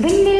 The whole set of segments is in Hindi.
Billy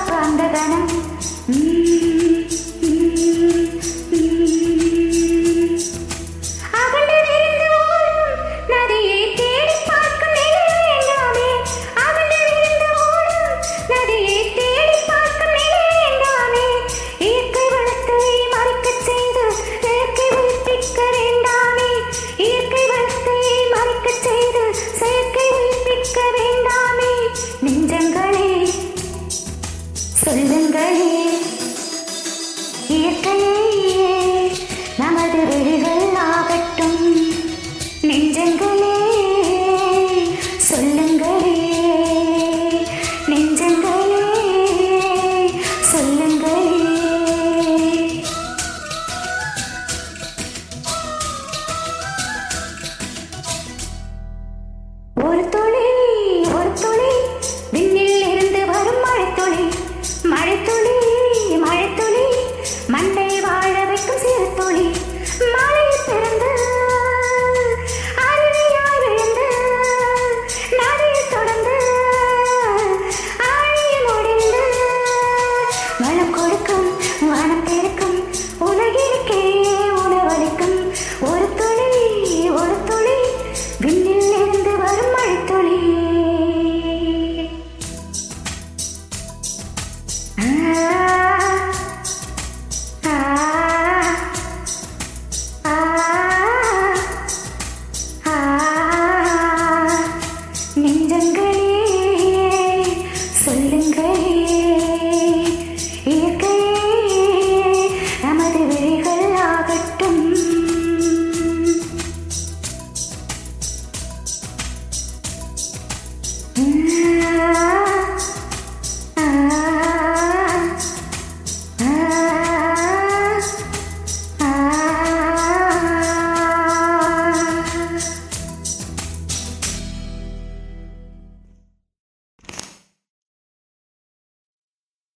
പ്രാന്തകനം कुछ दिन गए बीत गए